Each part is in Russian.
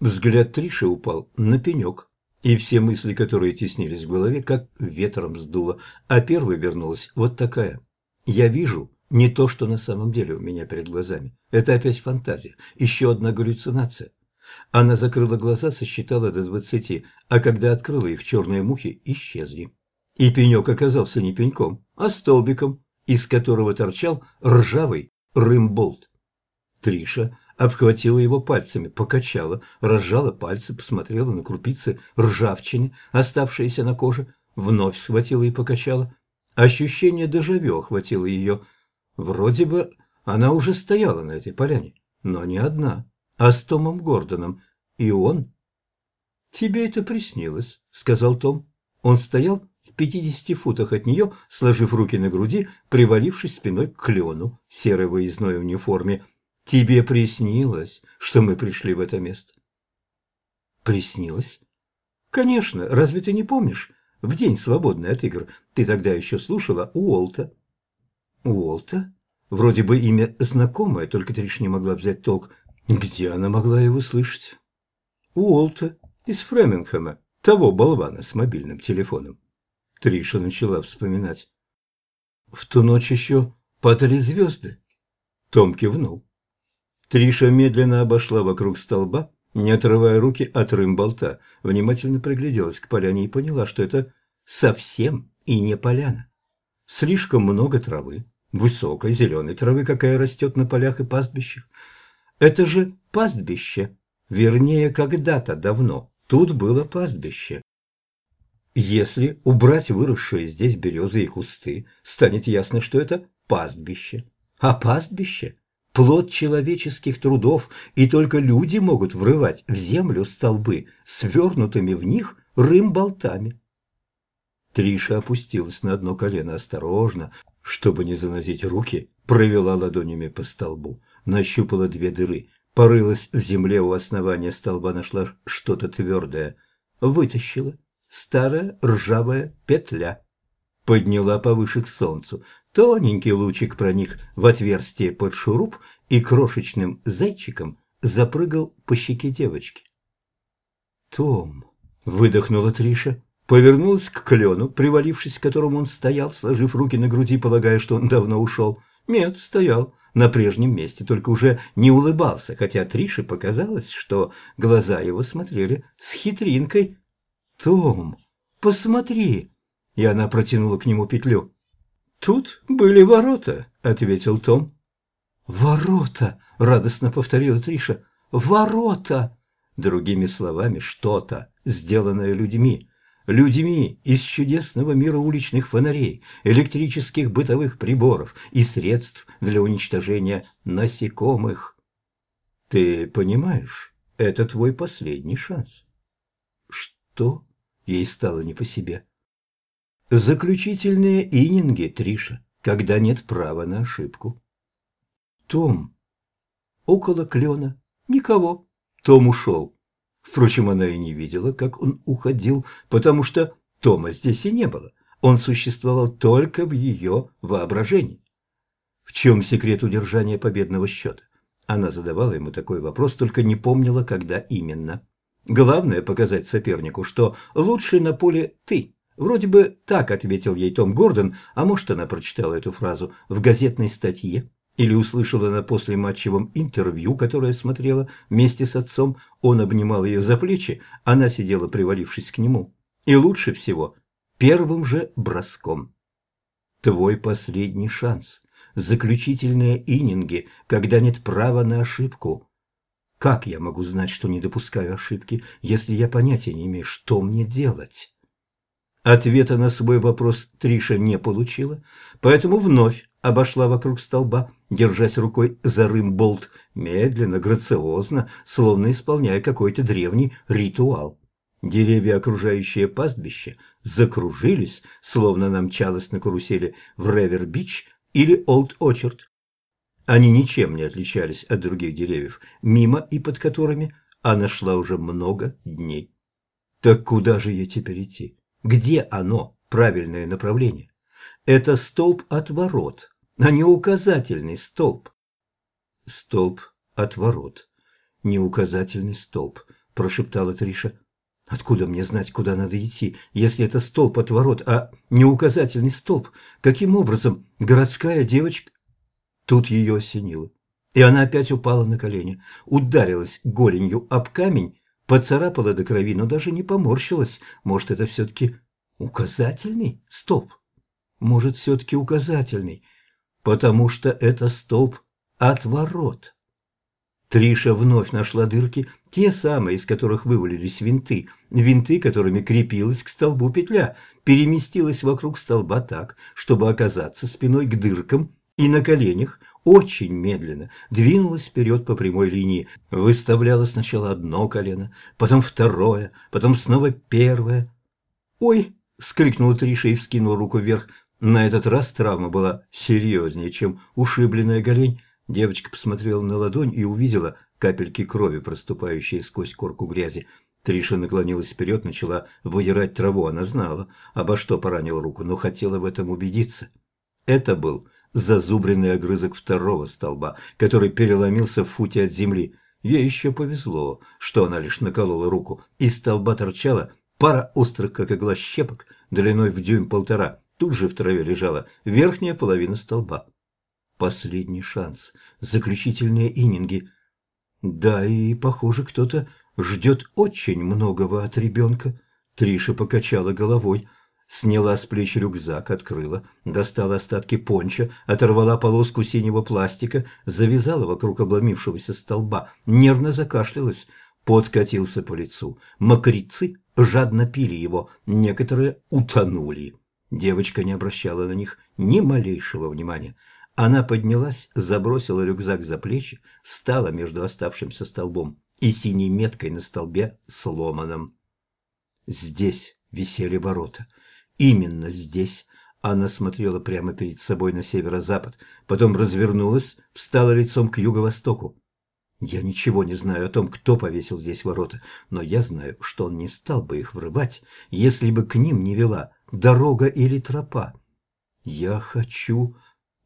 Взгляд Триши упал на пенек, и все мысли, которые теснились в голове, как ветром сдуло, а первой вернулась вот такая. «Я вижу не то, что на самом деле у меня перед глазами. Это опять фантазия, еще одна галлюцинация». Она закрыла глаза, сосчитала до двадцати, а когда открыла их, черные мухи исчезли. И пенек оказался не пеньком, а столбиком, из которого торчал ржавый рымболт. Триша обхватила его пальцами, покачала, разжала пальцы, посмотрела на крупицы ржавчины, оставшиеся на коже, вновь схватила и покачала. Ощущение дежавю охватило ее. Вроде бы она уже стояла на этой поляне, но не одна, а с Томом Гордоном. И он... «Тебе это приснилось», — сказал Том. Он стоял в пятидесяти футах от нее, сложив руки на груди, привалившись спиной к клену серой выездной униформе, Тебе приснилось, что мы пришли в это место? Приснилось? Конечно, разве ты не помнишь? В день, свободный от игр, ты тогда еще слушала Уолта. Уолта? Вроде бы имя знакомое, только Триш не могла взять толк. Где она могла его слышать? Уолта из Фремингхэма, того болвана с мобильным телефоном. Триша начала вспоминать. В ту ночь еще падали звезды. Том кивнул. Триша медленно обошла вокруг столба, не отрывая руки от рымболта, внимательно пригляделась к поляне и поняла, что это совсем и не поляна. Слишком много травы, высокой зеленой травы, какая растет на полях и пастбищах. Это же пастбище, вернее, когда-то давно тут было пастбище. Если убрать выросшие здесь березы и кусты, станет ясно, что это пастбище. А пастбище плод человеческих трудов, и только люди могут врывать в землю столбы, свернутыми в них рым-болтами. Триша опустилась на одно колено осторожно, чтобы не занозить руки, провела ладонями по столбу, нащупала две дыры, порылась в земле у основания столба, нашла что-то твердое, вытащила. Старая ржавая петля. Подняла повыше к солнцу, Тоненький лучик проник в отверстие под шуруп и крошечным зайчиком запрыгал по щеке девочки. «Том!» – выдохнула Триша, повернулась к клену, привалившись к которому он стоял, сложив руки на груди, полагая, что он давно ушел. Нет, стоял на прежнем месте, только уже не улыбался, хотя Трише показалось, что глаза его смотрели с хитринкой. «Том, посмотри!» И она протянула к нему петлю. «Тут были ворота», — ответил Том. «Ворота!» — радостно повторила Триша. «Ворота!» Другими словами, что-то, сделанное людьми. Людьми из чудесного мира уличных фонарей, электрических бытовых приборов и средств для уничтожения насекомых. Ты понимаешь, это твой последний шанс. Что? Ей стало не по себе. Заключительные ининги, Триша, когда нет права на ошибку. Том. Около клена. Никого. Том ушел. Впрочем, она и не видела, как он уходил, потому что Тома здесь и не было. Он существовал только в ее воображении. В чем секрет удержания победного счета? Она задавала ему такой вопрос, только не помнила, когда именно. Главное показать сопернику, что лучший на поле ты, Вроде бы так ответил ей Том Гордон, а может, она прочитала эту фразу в газетной статье или услышала на послематчевом интервью, которое смотрела вместе с отцом. Он обнимал ее за плечи, она сидела, привалившись к нему. И лучше всего первым же броском. Твой последний шанс. Заключительные ининги, когда нет права на ошибку. Как я могу знать, что не допускаю ошибки, если я понятия не имею, что мне делать? Ответа на свой вопрос Триша не получила, поэтому вновь обошла вокруг столба, держась рукой за рымболт, медленно, грациозно, словно исполняя какой-то древний ритуал. Деревья, окружающие пастбище, закружились, словно она мчалась на карусели в Ревер-Бич или Олд-Очерд. Они ничем не отличались от других деревьев, мимо и под которыми она шла уже много дней. Так куда же ей теперь идти? Где оно, правильное направление? Это столб от ворот, а не указательный столб. Столб от ворот, не указательный столб. прошептала Триша. «Откуда мне знать, куда надо идти, если это столб от ворот, а не указательный столб? Каким образом городская девочка...» Тут ее осенило, и она опять упала на колени, ударилась голенью об камень, поцарапала до крови, но даже не поморщилась. Может, это все-таки указательный столб? Может, все-таки указательный, потому что это столб от ворот. Триша вновь нашла дырки, те самые, из которых вывалились винты. Винты, которыми крепилась к столбу петля, переместилась вокруг столба так, чтобы оказаться спиной к дыркам и на коленях, очень медленно двинулась вперед по прямой линии, выставляла сначала одно колено, потом второе, потом снова первое. «Ой!» — скрикнула Триша и вскинула руку вверх. На этот раз травма была серьезнее, чем ушибленная голень. Девочка посмотрела на ладонь и увидела капельки крови, проступающие сквозь корку грязи. Триша наклонилась вперед, начала выдирать траву. Она знала, обо что поранила руку, но хотела в этом убедиться. Это был зазубренный огрызок второго столба, который переломился в футе от земли. Ей еще повезло, что она лишь наколола руку. Из столба торчала пара острых, как игла, щепок, длиной в дюйм-полтора. Тут же в траве лежала верхняя половина столба. Последний шанс. Заключительные ининги. Да, и, похоже, кто-то ждет очень многого от ребенка. Триша покачала головой. Сняла с плеч рюкзак, открыла, достала остатки понча, оторвала полоску синего пластика, завязала вокруг обломившегося столба, нервно закашлялась. Пот катился по лицу. Мокрецы жадно пили его, некоторые утонули. Девочка не обращала на них ни малейшего внимания. Она поднялась, забросила рюкзак за плечи, встала между оставшимся столбом и синей меткой на столбе сломанном. Здесь висели ворота. Именно здесь она смотрела прямо перед собой на северо-запад, потом развернулась, встала лицом к юго-востоку. Я ничего не знаю о том, кто повесил здесь ворота, но я знаю, что он не стал бы их врывать, если бы к ним не вела дорога или тропа. Я хочу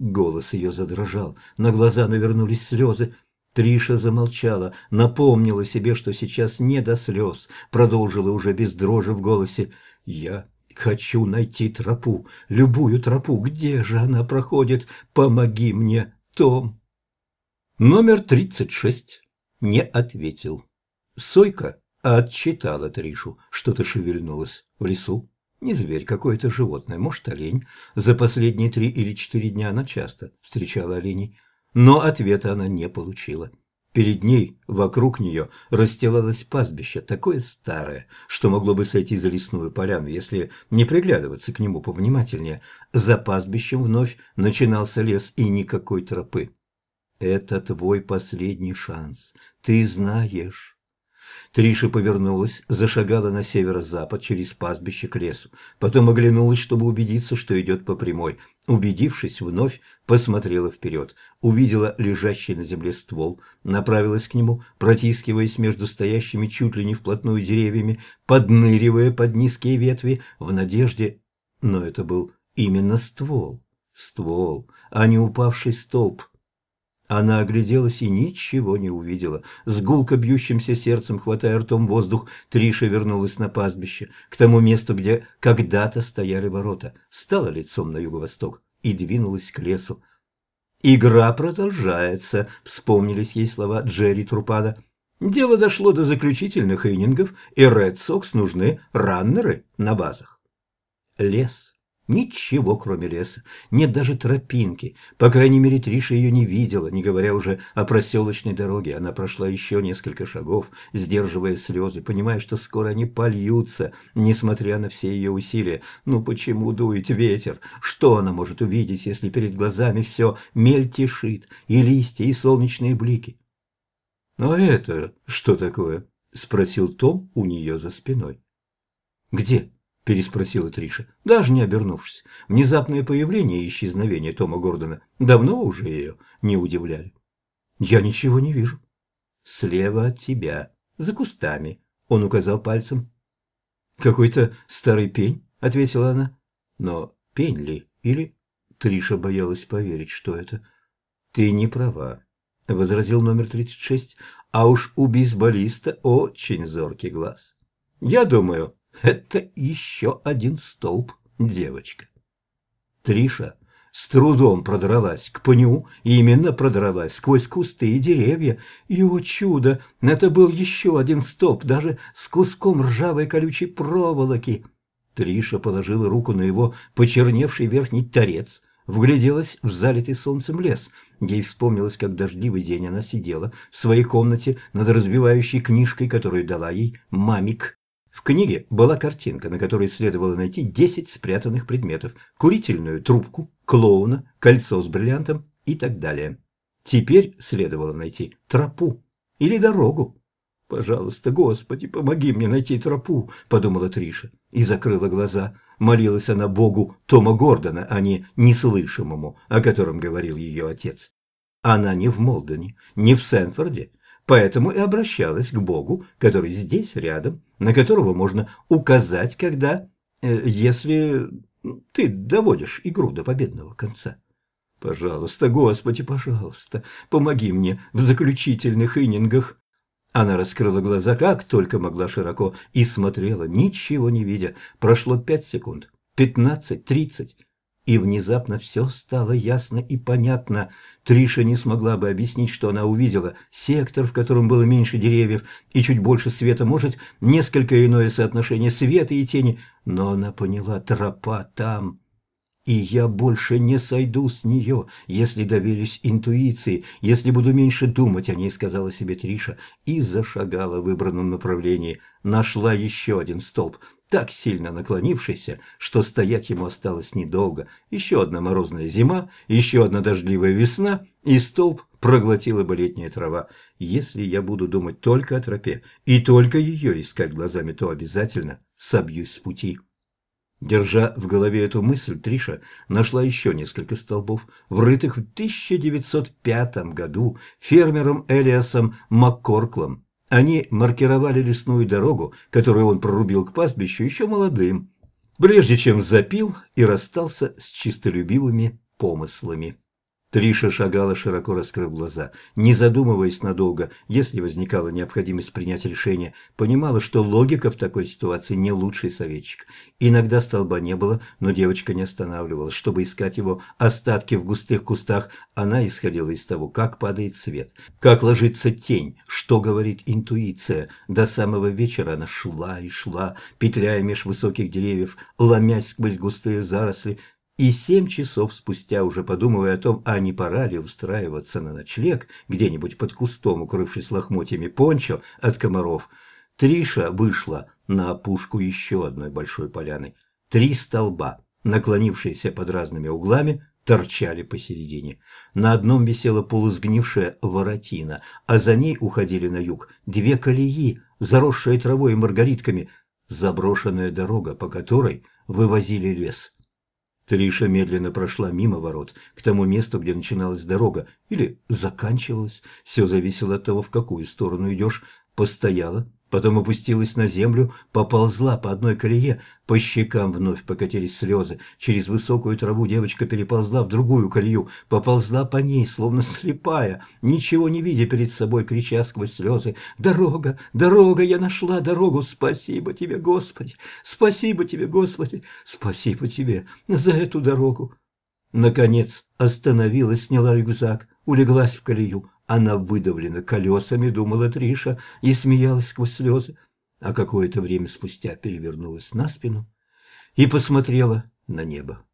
Голос ее задрожал, на глаза навернулись слезы. Триша замолчала, напомнила себе, что сейчас не до слез, продолжила уже без дрожи в голосе. «Я хочу найти тропу, любую тропу. Где же она проходит? Помоги мне, Том!» Номер тридцать шесть не ответил. Сойка отчитала Тришу, что-то шевельнулось в лесу. Не зверь, какое-то животное, может, олень. За последние три или четыре дня она часто встречала оленей. Но ответа она не получила. Перед ней, вокруг нее, расстилалось пастбище, такое старое, что могло бы сойти за лесную поляну, если не приглядываться к нему повнимательнее. За пастбищем вновь начинался лес и никакой тропы. «Это твой последний шанс. Ты знаешь». Триша повернулась, зашагала на северо-запад через пастбище к лесу. Потом оглянулась, чтобы убедиться, что идет по прямой. Убедившись, вновь посмотрела вперед. Увидела лежащий на земле ствол, направилась к нему, протискиваясь между стоящими чуть ли не вплотную деревьями, подныривая под низкие ветви, в надежде... Но это был именно ствол. Ствол, а не упавший столб. Она огляделась и ничего не увидела. С гулко бьющимся сердцем, хватая ртом воздух, Триша вернулась на пастбище, к тому месту, где когда-то стояли ворота, стала лицом на юго-восток и двинулась к лесу. «Игра продолжается», — вспомнились ей слова Джерри Трупада. «Дело дошло до заключительных иннингов, и Ред Сокс нужны раннеры на базах». Лес Ничего, кроме леса. Нет даже тропинки. По крайней мере, Триша ее не видела, не говоря уже о проселочной дороге. Она прошла еще несколько шагов, сдерживая слезы, понимая, что скоро они польются, несмотря на все ее усилия. Ну почему дует ветер? Что она может увидеть, если перед глазами все мельтешит, и листья, и солнечные блики? «А это что такое?» – спросил Том у нее за спиной. «Где?» – переспросила Триша, даже не обернувшись. Внезапное появление и исчезновение Тома Гордона давно уже ее не удивляли. «Я ничего не вижу». «Слева от тебя, за кустами», – он указал пальцем. «Какой-то старый пень», – ответила она. «Но пень ли или...» Триша боялась поверить, что это. «Ты не права. возразил номер 36, а уж у бейсболиста очень зоркий глаз. Я думаю, это еще один столб, девочка. Триша с трудом продралась к пню, именно продралась сквозь кусты и деревья. И, о чудо, это был еще один столб, даже с куском ржавой колючей проволоки. Триша положила руку на его почерневший верхний торец, вгляделась в залитый солнцем лес. Ей вспомнилось, как дождливый день она сидела в своей комнате над разбивающей книжкой, которую дала ей мамик. В книге была картинка, на которой следовало найти 10 спрятанных предметов – курительную трубку, клоуна, кольцо с бриллиантом и так далее. Теперь следовало найти тропу или дорогу. «Пожалуйста, Господи, помоги мне найти тропу», – подумала Триша и закрыла глаза. Молилась она Богу Тома Гордона, а не неслышимому, о котором говорил ее отец. Она не в Молдоне, не в Сенфорде, поэтому и обращалась к Богу, который здесь, рядом, на которого можно указать, когда, э, если ты доводишь игру до победного конца. Пожалуйста, Господи, пожалуйста, помоги мне в заключительных инингах. Она раскрыла глаза, как только могла широко, и смотрела, ничего не видя. Прошло пять секунд, пятнадцать, тридцать. И внезапно все стало ясно и понятно. Триша не смогла бы объяснить, что она увидела. Сектор, в котором было меньше деревьев и чуть больше света, может, несколько иное соотношение света и тени, но она поняла, тропа там. И я больше не сойду с нее, если доверюсь интуиции, если буду меньше думать о ней, сказала себе Триша, и зашагала в выбранном направлении. Нашла еще один столб – так сильно наклонившийся, что стоять ему осталось недолго. Еще одна морозная зима, еще одна дождливая весна, и столб проглотила бы летняя трава. Если я буду думать только о тропе и только ее искать глазами, то обязательно собьюсь с пути. Держа в голове эту мысль, Триша нашла еще несколько столбов, врытых в 1905 году фермером Элиасом Маккорклом. Они маркировали лесную дорогу, которую он прорубил к пастбищу еще молодым, прежде чем запил и расстался с чистолюбивыми помыслами. Триша шагала, широко раскрыв глаза, не задумываясь надолго, если возникала необходимость принять решение, понимала, что логика в такой ситуации не лучший советчик. Иногда столба не было, но девочка не останавливалась, чтобы искать его остатки в густых кустах. Она исходила из того, как падает свет, как ложится тень, что говорит интуиция. До самого вечера она шла и шла, петляя меж высоких деревьев, ломясь сквозь густые заросли, и семь часов спустя, уже подумывая о том, а не пора ли устраиваться на ночлег где-нибудь под кустом, укрывшись лохмотьями пончо от комаров, Триша вышла на опушку еще одной большой поляны. Три столба, наклонившиеся под разными углами, торчали посередине. На одном висела полусгнившая воротина, а за ней уходили на юг две колеи, заросшие травой и маргаритками, заброшенная дорога, по которой вывозили лес. Триша медленно прошла мимо ворот, к тому месту, где начиналась дорога, или заканчивалась. Все зависело от того, в какую сторону идешь. Постояла, Потом опустилась на землю, поползла по одной колее, по щекам вновь покатились слезы. Через высокую траву девочка переползла в другую колею, поползла по ней, словно слепая, ничего не видя перед собой, крича сквозь слезы. «Дорога! Дорога! Я нашла дорогу! Спасибо тебе, Господи! Спасибо тебе, Господи! Спасибо тебе за эту дорогу!» Наконец остановилась, сняла рюкзак, улеглась в колею, она выдавлена колесами, думала Триша, и смеялась сквозь слезы, а какое-то время спустя перевернулась на спину и посмотрела на небо.